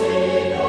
você.